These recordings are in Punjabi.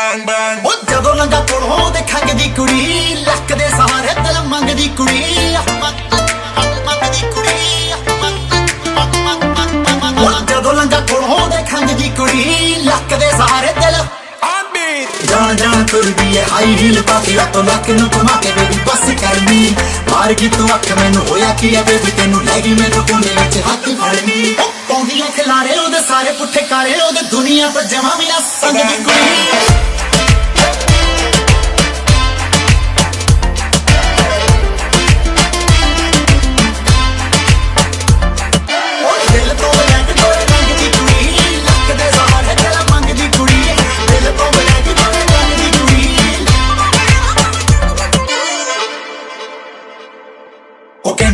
bang bang. ਉਹ ਜਦੋਂ ਲੰਗਾ ਕੋਲੋਂ ਦੇਖਾਂਗੇ ਦੀ ਕੁੜੀ। ਲੱਕ ਦੇ ਸਹਾਰੇ ਦਿਲ ਮੰਗਦੀ ਕੁੜੀ। ਮੰਗਦੀ ਕੁੜੀ ਉਹ ਜਦੋਂ ਲੰਗਾ ਕੋਲੋਂ ਦੇਖਾਂਗੇ ਦੀ ਕੁੜੀ। ਲੱਕ ਦੇ ਸਹਾਰੇ ਦਿਲ। On beat ਜਾਣ ਜਾਣ ਤੁਰਦੀ ਏ ਹਾਈ ਹੀਲ ਪਾ ਕੇ ਤੋਂ ਲੱਕ ਨੂੰ ਘੁਮਾ ਕੇ ਬੇਬੀ ਬਸ ਕਰਨੀ। ਮਾਰ ਗਈ ਤੂੰ ਅੱਖ ਮੈਨੂੰ ਹੋਇਆ ਕੀ ਆ ਬੇਬੀ ਤੈਨੂੰ ਲੈ ਗਈ ਮੈਨੂੰ ਕੋਨੇ ਵਿੱਚ ਹੱਥ ਫੜਨੀ। ਪਾਉਂਦੀ ਅੱਖ ਲਾਰੇ ਉਹਦੇ ਸਾਰੇ ਪੁੱਠੇ ਕਾਰੇ ਉਹਦੇ ਦੁਨੀਆ ਤੋਂ ਜਮਾ ਵੀ ਨਾ ਸੰਗ ਦੀ ਕੁੜੀ।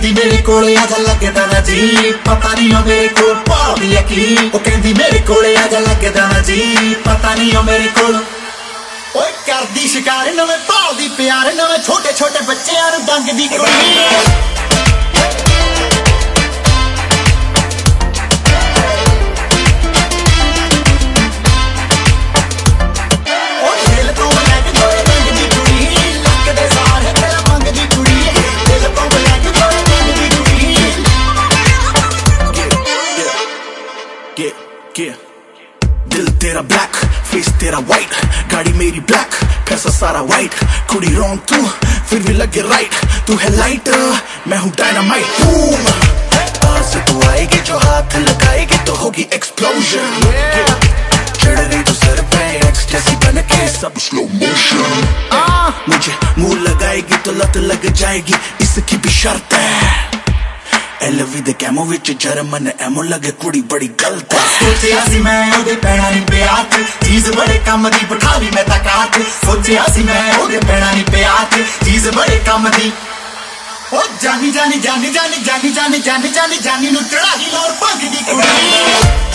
ਕਹਿੰਦੀ ਮੇਰੇ ਕੋਲੇ ਆ ਜਾ ਲੱਗਦਾ ਨਾ ਜੀ। ਪਤਾ ਨਹੀਂ ਉਹ ਮੇਰੇ ਕੋਲ ਭਾਲਦੀ ਆ ਕੀ। ਉਹ ਕਹਿੰਦੀ ਮੇਰੇ ਕੋਲੇ ਆ ਜਾ ਲੱਗਦਾ ਨਾ ਜੀ। ਪਤਾ ਨਹੀਂ ਉਹ ਮੇਰੇ ਕੋਲ। ਓਏ ਕਰਦੀ ਸ਼ਿਕਾਰ, ਨਵੇਂ ਭਾਲਦੀ ਪਿਆਰ, ਨਵੇਂ ਛੋਟੇ ਛੋਟੇ ਬੱਚਿਆਂ ਨੂੰ ਡੰਗ ਦੀ ਕੁੜੀ। दिल तेरा ब्लैक फेस तेरा व्हाइट गाड़ी मेरी ब्लैक पैसा सारा वाइट कुड़ी रॉन्ग तू, फिर भी लगे राइट तू है लाइट मैं हूँ डायनामाइट पास तू आएगी जो हाथ लगाएगी तो होगी एक्सप्लोजन चढ़ गई तो सर पे एक्सटेसी बन के सब स्लो मोशन मुझे मुँह लगाएगी तो लत लग जाएगी, इसकी भी शर्त है. ਐਲਵੀ ਦੇ ਕੈਮੋ ਵਿੱਚ ਜਰਮਨ ਐਮੋ ਲੱਗੇ ਕੁੜੀ ਬੜੀ ਗਲਤ ਹੈ। ਸੋਚਿਆ ਸੀ ਮੈਂ ਉਹਦੇ ਪੈਣਾ ਨਹੀਂ ਪਿਆ ਤੇ ਚੀਜ਼ ਬੜੇ ਕੰਮ ਦੀ ਬਿਠਾ ਲਈ ਮੈਂ ਤਾਂ ਕਾਟ ਸੋਚਿਆ ਸੀ ਮੈਂ ਉਹਦੇ ਪੈਣਾ ਨਹੀਂ ਪਿਆ ਤੇ ਚੀਜ਼ ਬੜੇ ਕੰਮ ਦੀ। ਉਹ ਜਾਨੀ ਜਾਨੀ ਜਾਨੀ ਜਾਨੀ ਜਾਨੀ ਜਾਨੀ ਜਾਨੀ ਜਾਨੀ ਨੂੰ ਚੜਾਈ ਲੋਰ ਭੰਗ ਦੀ ਕੁੜੀ।